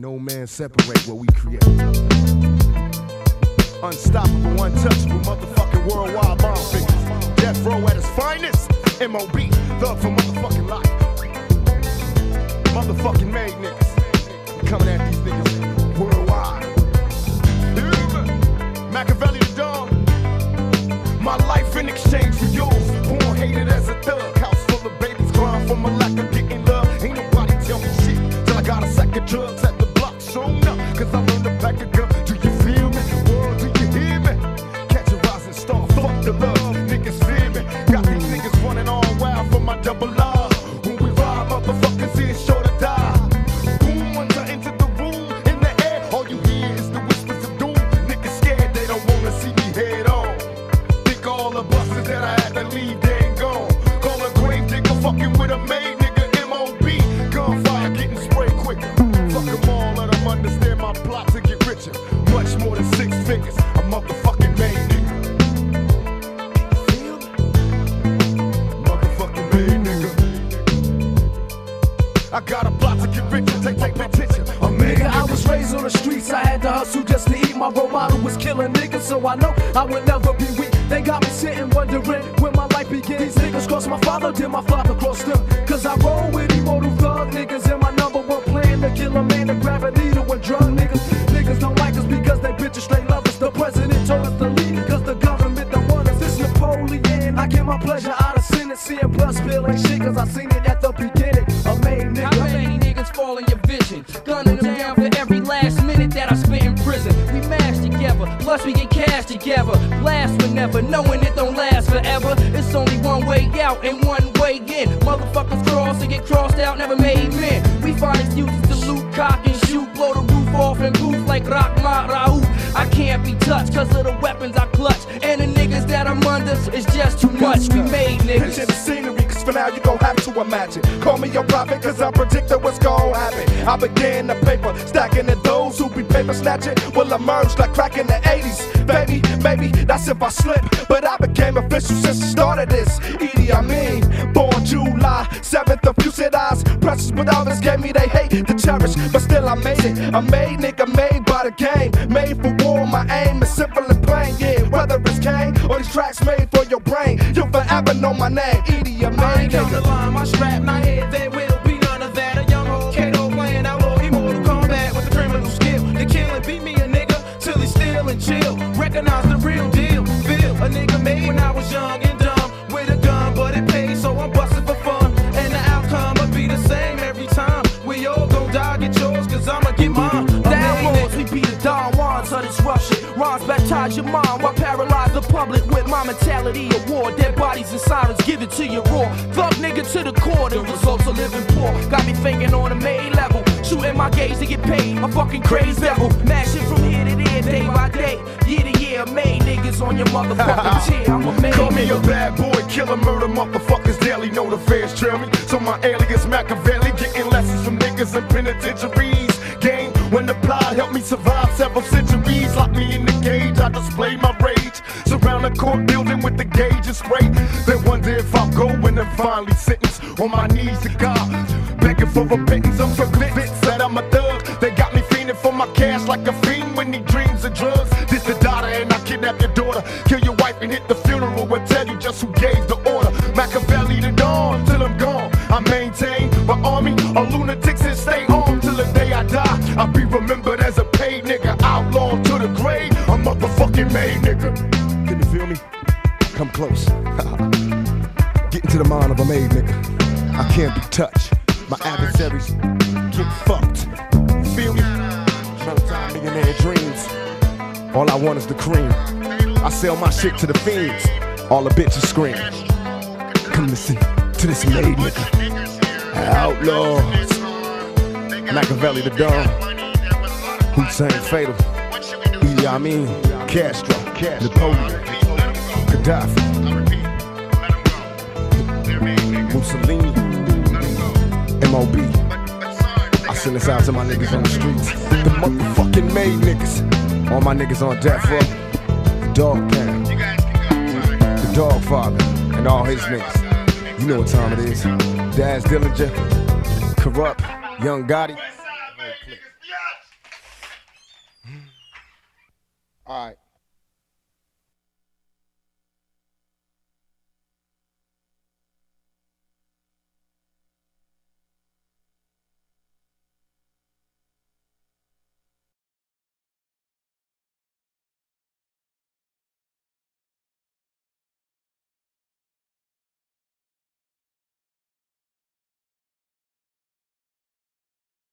No man separate what we create. Unstoppable, untouchable, motherfucking worldwide bomb figures. Death row at its finest. MOB, thug for motherfucking life. Motherfucking magnets. coming at these niggas worldwide. Yeah. Makaveli the Don. My life in exchange for yours. Born hated as a thug. House full of babies crying from a lack of getting love. Ain't nobody tell me shit till I got a sack of drugs cause I learned to pack a gun. Do you feel me? World, do you hear me? Catch a rising star, fuck the love. Niggas fear me. Got these niggas running all wild for my double R. When we ride, motherfuckers sure to die. Boom, the room, in the air, all you hear is the whispers of doom. Niggas scared, they don't wanna see me head on. Think all the that I had to leave, richer. Much more than six figures, a motherfucking maid nigga. Motherfucking maid nigga. I got a plot to get richer, take, take my attention. A Nigga, I was raised on the streets, I had to hustle just to eat. My role model was killing niggas, so I know I would never be weak. They got me sitting wondering when my life begins. These niggas cross my father, did my father cross them? Gunning them down for every last minute that I spent in prison. We mash together, plus we get cash together. Blast whenever, knowing it don't last forever. It's only one way out and one way in. Motherfuckers cross and get crossed out, never made men. We find excuses to loot, cock, and shoot. Blow the roof off and booth like Rockma Raouf. I can't be touched cause of the weapons I clutch. And the niggas that I'm under is just too much. We made niggas. the scenery, for now you gon' have to imagine. Call me your prophet, cause I predicted what's gon' happen. I began the paper, stacking it. Those who be paper snatching will emerge like crack in the 80s. Baby, baby, that's if I slip. But I became official since the start of this. Edie, I mean, born July 7th of eyes. Precious, but others gave me they hate to cherish. But still, I made it. I made nigga, made by the game. Made for war, my aim is simple and plain. Yeah, whether it's Kane or these tracks made for your brain, you'll forever know my name. Edie, Count the line, my strap, not head, baptize your mind while paralyze the public with my mentality of war. Dead bodies and sirens give it to you raw. Thug nigga to the core, the results of living poor. Got me thinking on a main level. Shooting my gaze to get paid. my fucking crazy devil. Mashing from here to there, day by day. Year to year, made niggas on your motherfucking chair. I'm a main Call me a bad boy, killer, murder, motherfuckers daily know the fans trail me. So my alias Makaveli, getting lessons from niggas in penitentiaries. Game when the plot helped me survive several centuries. Lock me in I display my rage. Surround the court building with the gauge and spray. Then wonder if I'll go when I'm finally sentenced on my knees to God. Begging for repentance, I'm so convinced that I'm a thug. They got me fiending for my cash like a fiend when he dreams of drugs. This the daughter and I kidnap your daughter. Kill your wife and hit the funeral. Will tell you just who gave the order. Makaveli to dawn till I'm gone. I maintain my army of lunatics and stay Come close. Get into the mind of a made nigga. I can't be touched. My adversaries get fucked. Feel me? Showtime millionaire dreams. All I want is the cream. I sell my shit to the fiends. All the bitches scream. Come listen to this made nigga. Outlaws. Makaveli the Don. Hussein Fatal. Idi Amin. Castro. Napoleon to Mussolini. MOB. I send this out to my niggas on the streets. The motherfucking made niggas. All my niggas on death row. The dog pound. The dog father. And all his niggas. You know what time it is. Daz Dillinger. Kurupt. Young Gotti. All right.